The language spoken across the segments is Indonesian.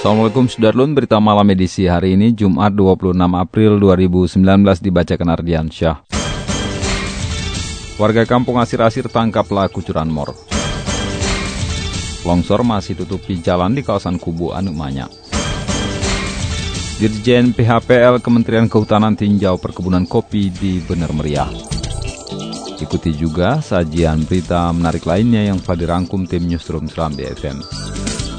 Assalamualaikum Sudarlun, berita malam edisi hari ini Jumat 26 April 2019 dibacakan Ardian Syah. Warga kampung Asir-Asir tangkap pelaku curanmor. Longsor masih tutupi jalan di kawasan Kubu Anu Manyak. Dirjen PHPL Kementerian Kehutanan tinjau perkebunan kopi di Bener Meriah. Ikuti juga sajian berita menarik lainnya yang telah dirangkum tim Newsroom Seram BFM.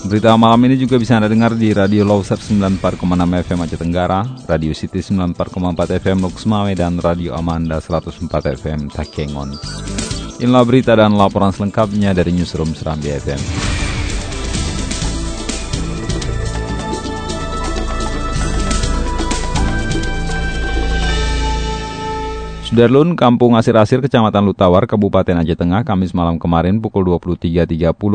Berita malam ini juga bisa Anda dengar di Radio Loser 94,6 FM Aceh Tenggara, Radio City 94,4 FM Lux Mawai, dan Radio Amanda 104 FM Takengon. Inilah berita dan laporan selengkapnya dari Newsroom Serambi FM. Sudarlun, Kampung Asir-Asir, Kecamatan Lutawar, Kabupaten Aceh Tengah, Kamis malam kemarin pukul 23.30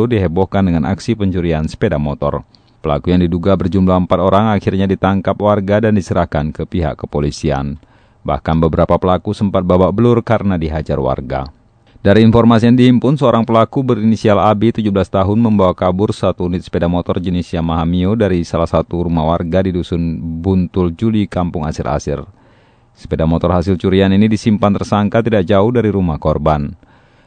dihebohkan dengan aksi pencurian sepeda motor. Pelaku yang diduga berjumlah empat orang akhirnya ditangkap warga dan diserahkan ke pihak kepolisian. Bahkan beberapa pelaku sempat babak belur karena dihajar warga. Dari informasi yang dihimpun, seorang pelaku berinisial AB 17 tahun membawa kabur satu unit sepeda motor jenis Yamaha Mio dari salah satu rumah warga di Dusun Buntul Juli, Kampung Asir-Asir. Sepeda motor hasil curian ini disimpan tersangka tidak jauh dari rumah korban.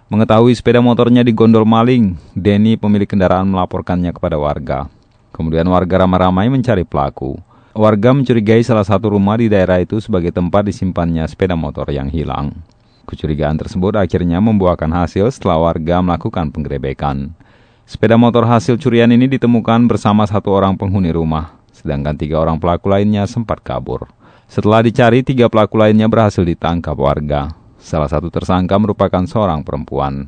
Mengetahui sepeda motornya digondol maling, Denny pemilik kendaraan melaporkannya kepada warga. Kemudian warga ramai-ramai mencari pelaku. Warga mencurigai salah satu rumah di daerah itu sebagai tempat disimpannya sepeda motor yang hilang. Kecurigaan tersebut akhirnya membuahkan hasil setelah warga melakukan penggerebekan. Sepeda motor hasil curian ini ditemukan bersama satu orang penghuni rumah, sedangkan tiga orang pelaku lainnya sempat kabur. Setelah dicari, tiga pelaku lainnya berhasil ditangkap warga. Salah satu tersangka merupakan seorang perempuan.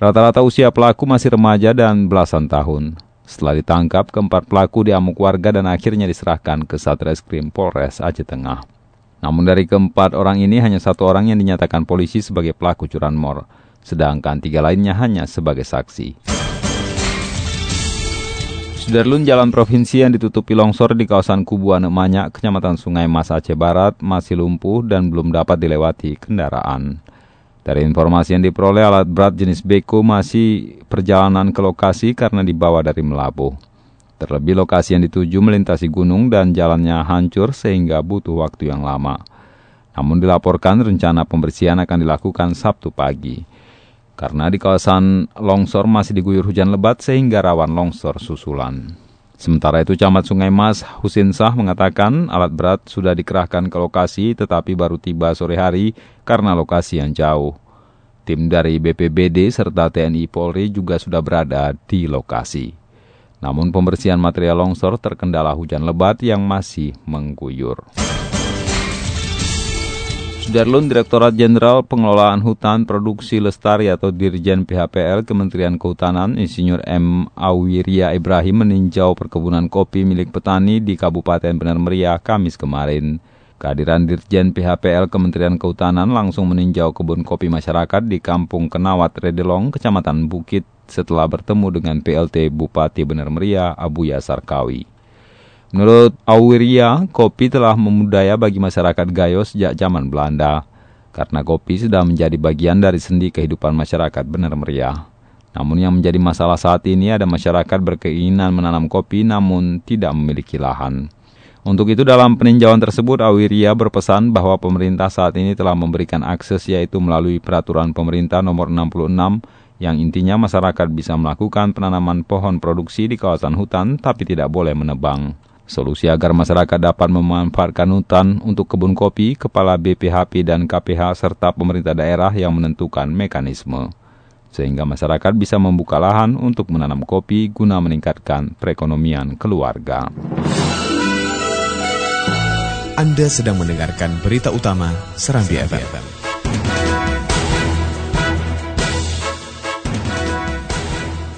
Rata-rata usia pelaku masih remaja dan belasan tahun. Setelah ditangkap, keempat pelaku diamuk warga dan akhirnya diserahkan ke Satreskrim Polres Aceh Tengah. Namun dari keempat orang ini hanya satu orang yang dinyatakan polisi sebagai pelaku curanmor, sedangkan tiga lainnya hanya sebagai saksi. Sudarlun Jalan Provinsi yang ditutupi longsor di kawasan Kubuan Manyak, Kecamatan Sungai Mas Aceh Barat, masih lumpuh dan belum dapat dilewati kendaraan. Dari informasi yang diperoleh, alat berat jenis beko masih perjalanan ke lokasi karena dibawa dari Melabuh. Terlebih lokasi yang dituju melintasi gunung dan jalannya hancur sehingga butuh waktu yang lama. Namun dilaporkan rencana pembersihan akan dilakukan Sabtu pagi karena di kawasan longsor masih diguyur hujan lebat sehingga rawan longsor susulan. Sementara itu Camat Sungai Mas Husin Sah mengatakan alat berat sudah dikerahkan ke lokasi tetapi baru tiba sore hari karena lokasi yang jauh. Tim dari BPBD serta TNI Polri juga sudah berada di lokasi. Namun pembersihan material longsor terkendala hujan lebat yang masih mengguyur. Sudarlun Direktorat Jenderal Pengelolaan Hutan Produksi Lestari atau Dirjen PHPL Kementerian Kehutanan Insinyur M. Awiria Ibrahim meninjau perkebunan kopi milik petani di Kabupaten Benar Meriah Kamis kemarin. Kehadiran Dirjen PHPL Kementerian Kehutanan langsung meninjau kebun kopi masyarakat di Kampung Kenawat Redelong, Kecamatan Bukit setelah bertemu dengan PLT Bupati Benar Meriah Abu Yasar Kawi. Menurut Auwiria, kopi telah memudaya bagi masyarakat Gayo sejak zaman Belanda, karena kopi sudah menjadi bagian dari sendi kehidupan masyarakat benar meriah. Namun yang menjadi masalah saat ini ada masyarakat berkeinginan menanam kopi namun tidak memiliki lahan. Untuk itu dalam peninjauan tersebut Awiria berpesan bahwa pemerintah saat ini telah memberikan akses yaitu melalui peraturan pemerintah nomor 66 yang intinya masyarakat bisa melakukan penanaman pohon produksi di kawasan hutan tapi tidak boleh menebang. Solusi agar masyarakat dapat memanfaatkan hutan untuk kebun kopi, Kepala BPHP dan KPH serta pemerintah daerah yang menentukan mekanisme. Sehingga masyarakat bisa membuka lahan untuk menanam kopi guna meningkatkan perekonomian keluarga. Anda sedang mendengarkan berita utama Serambi FM.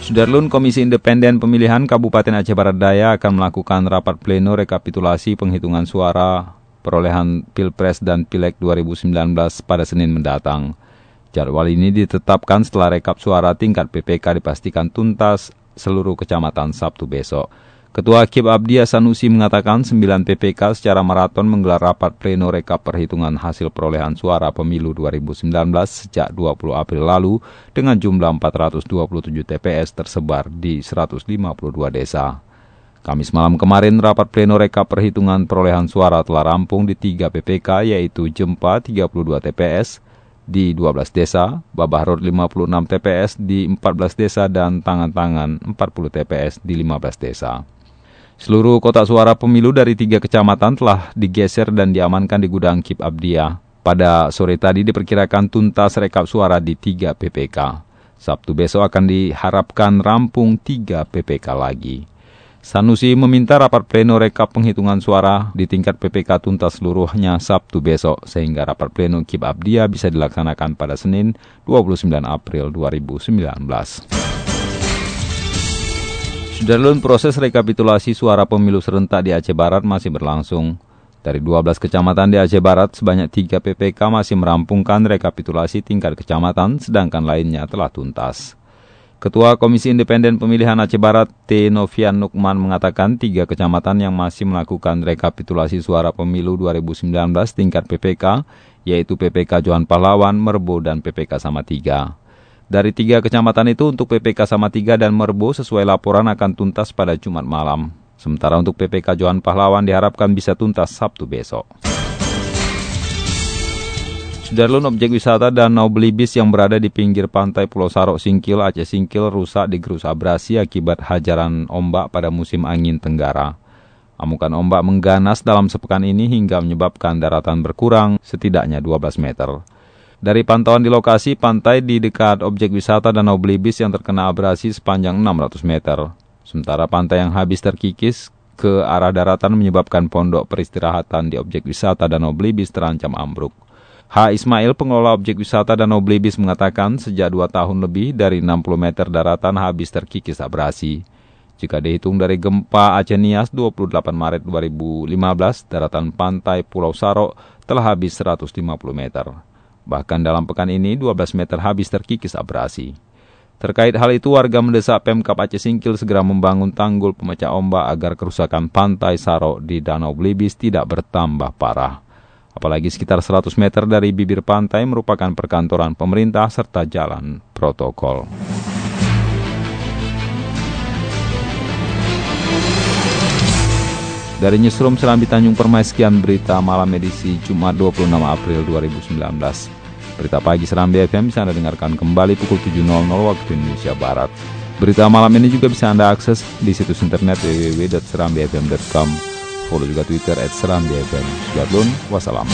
Sudarlun Komisi Independen Pemilihan Kabupaten Aceh Barat Daya akan melakukan rapat pleno rekapitulasi penghitungan suara perolehan Pilpres dan Pileg 2019 pada Senin mendatang. Jadwal ini ditetapkan setelah rekap suara tingkat PPK dipastikan tuntas seluruh kecamatan Sabtu besok. Ketua Kip Abdi Sanusi mengatakan 9 PPK secara maraton menggelar rapat pleno rekap perhitungan hasil perolehan suara pemilu 2019 sejak 20 April lalu dengan jumlah 427 TPS tersebar di 152 desa. Kamis malam kemarin rapat pleno rekap perhitungan perolehan suara telah rampung di 3 PPK yaitu Jempa 32 TPS, di 12 desa, Babah Road 56 TPS di 14 desa dan Tangan-Tangan 40 TPS di 15 desa. Seluruh kotak suara pemilu dari tiga kecamatan telah digeser dan diamankan di gudang Kip Abdia. Pada sore tadi diperkirakan tuntas rekap suara di tiga PPK. Sabtu besok akan diharapkan rampung tiga PPK lagi. Sanusi meminta rapat pleno rekap penghitungan suara di tingkat PPK tuntas seluruhnya Sabtu besok sehingga rapat pleno Kip Abdia bisa dilaksanakan pada Senin 29 April 2019. Sudarlun proses rekapitulasi suara pemilu serentak di Aceh Barat masih berlangsung. Dari 12 kecamatan di Aceh Barat, sebanyak 3 PPK masih merampungkan rekapitulasi tingkat kecamatan, sedangkan lainnya telah tuntas. Ketua Komisi Independen Pemilihan Aceh Barat, T. Novian Nukman mengatakan tiga kecamatan yang masih melakukan rekapitulasi suara pemilu 2019 tingkat PPK, yaitu PPK Johan Pahlawan, Merbo, dan PPK Sama Tiga. Dari tiga kecamatan itu untuk PPK sama tiga dan Merbo sesuai laporan akan tuntas pada Jumat malam. Sementara untuk PPK Johan Pahlawan diharapkan bisa tuntas Sabtu besok. Sudarlun objek wisata Danau Belibis yang berada di pinggir pantai Pulau Sarok Singkil, Aceh Singkil rusak digerus abrasi akibat hajaran ombak pada musim angin tenggara. Amukan ombak mengganas dalam sepekan ini hingga menyebabkan daratan berkurang setidaknya 12 meter. Dari pantauan di lokasi, pantai di dekat objek wisata Danau Belibis yang terkena abrasi sepanjang 600 meter. Sementara pantai yang habis terkikis ke arah daratan menyebabkan pondok peristirahatan di objek wisata Danau Belibis terancam ambruk. H. Ismail, pengelola objek wisata Danau Belibis mengatakan sejak dua tahun lebih dari 60 meter daratan habis terkikis abrasi. Jika dihitung dari gempa Aceh Nias 28 Maret 2015, daratan pantai Pulau Sarok telah habis 150 meter. Bahkan dalam pekan ini 12 meter habis terkikis abrasi. Terkait hal itu, warga mendesak Pemkap Aceh Singkil segera membangun tanggul pemecah ombak agar kerusakan pantai Saro di Danau Blibis tidak bertambah parah. Apalagi sekitar 100 meter dari bibir pantai merupakan perkantoran pemerintah serta jalan protokol. Dari Newsroom Serambi Tanjung Permai, sekian berita malam edisi Jumat 26 April 2019. Berita pagi Serambi FM bisa Anda dengarkan kembali pukul 7.00 waktu Indonesia Barat. Berita malam ini juga bisa Anda akses di situs internet www.serambifm.com. Follow juga Twitter at Serambi FM. Wassalam.